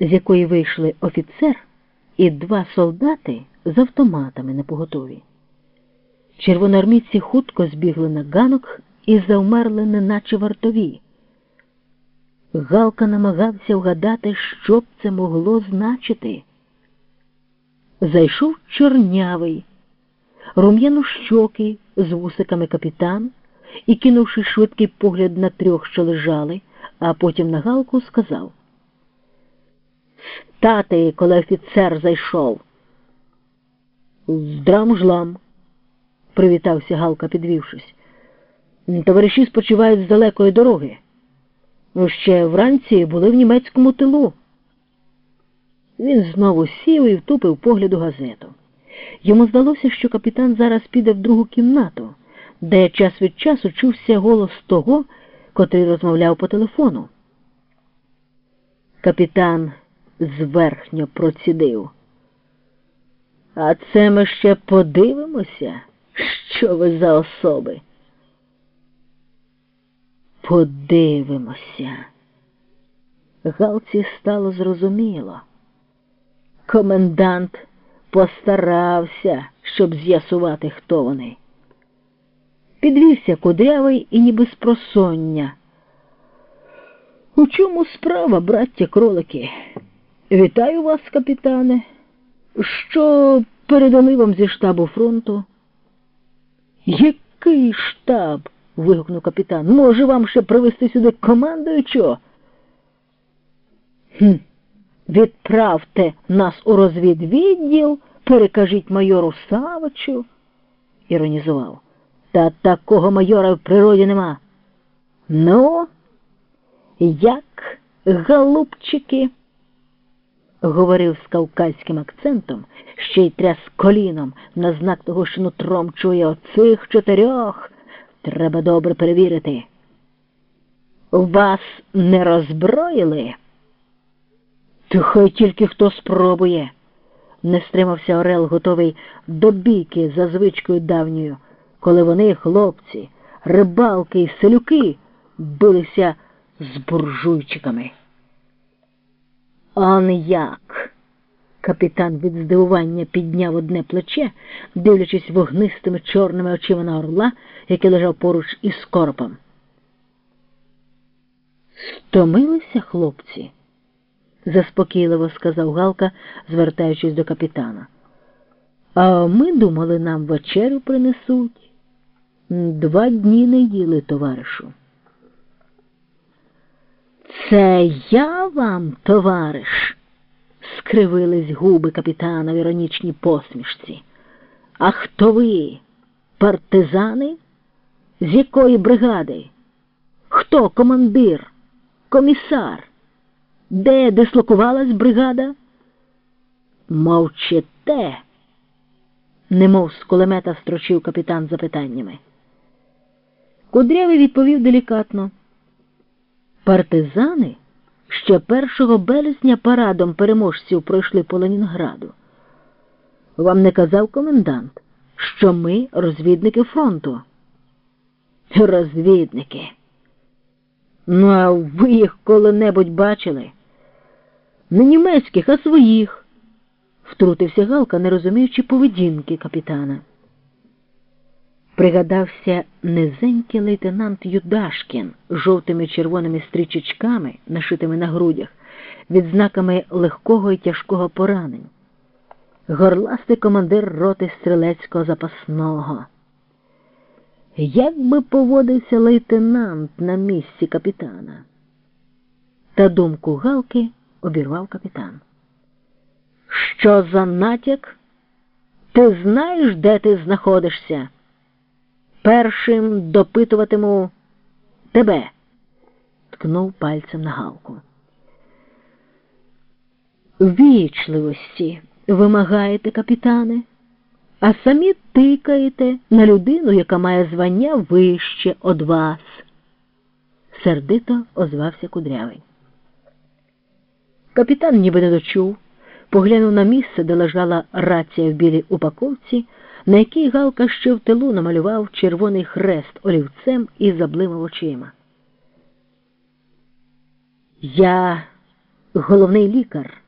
з якої вийшли офіцер і два солдати з автоматами на поготові. Червоноармійці хутко збігли на ганок і завмерли, неначе вартові. Галка намагався вгадати, що б це могло значити. Зайшов чорнявий, рум'яно-щокий з вусиками капітан і, кинувши швидкий погляд на трьох, що лежали, а потім на галку, сказав Стати, коли офіцер зайшов. Здрам-жлам, привітався Галка, підвівшись. Товариші спочивають з далекої дороги. Ще вранці були в німецькому тилу. Він знову сів і втупив погляду газету. Йому здалося, що капітан зараз піде в другу кімнату, де час від часу чувся голос того, котрий розмовляв по телефону. Капітан зверхньо процідив. А це ми ще подивимося, що ви за особи. Подивимося. Галці стало зрозуміло. Комендант постарався, щоб з'ясувати, хто вони. Підвівся кудрявий і ніби з просоння. У чому справа, браття кролики? Вітаю вас, капітане. Що передали вам зі штабу фронту? Який штаб? вигукнув капітан. Може вам ще привезти сюди командуючого? Хм. Відправте нас у розвідвідділ, перекажіть майору Савичу, іронізував. Та такого майора в природі нема. Ну, як, голубчики? Говорив з кавказьким акцентом, ще й тряс коліном на знак того, що нутром чує оцих чотирьох. Треба добре перевірити. Вас не роззброїли? То хай тільки хто спробує, не стримався Орел, готовий до бійки за звичкою давньою, коли вони, хлопці, рибалки і селюки, билися з буржуйчиками. Он як? Капітан від здивування підняв одне плече, дивлячись вогнистими чорними очима на орла, який лежав поруч із коропом. Стомилися хлопці? заспокійливо сказав Галка, звертаючись до капітана. А ми думали, нам вечерю принесуть. Два дні не їли, товаришу. Це я вам, товариш, скривились губи капітана в іронічній посмішці. А хто ви? Партизани? З якої бригади? Хто командир? Комісар? Де дислокувалась бригада? Мовчите, немов з кулемета строчив капітан запитаннями. Кудрявий відповів делікатно. Партизани ще 1 березня парадом переможців пройшли по Ленінграду. Вам не казав комендант, що ми розвідники фронту? Розвідники. Ну, а ви їх коли-небудь бачили? Не німецьких, а своїх, втрутився Галка, не розуміючи поведінки капітана. Пригадався низенький лейтенант Юдашкін з жовтими червоними стрічечками, нашитими на грудях, відзнаками легкого і тяжкого поранень, горластий командир роти стрілецького запасного. Як би поводився лейтенант на місці капітана? Та думку Галки обірвав капітан. Що за натяк? Ти знаєш, де ти знаходишся? Першим допитуватиму тебе, ткнув пальцем на галку. Вічливості вимагаєте, капітане, а самі тикаєте на людину, яка має звання вище од вас, сердито озвався кудрявий. Капітан ніби не дочув, поглянув на місце, де лежала рація в білій упаковці на якій Галка ще в тилу намалював червоний хрест олівцем і заблимав очима. Я головний лікар.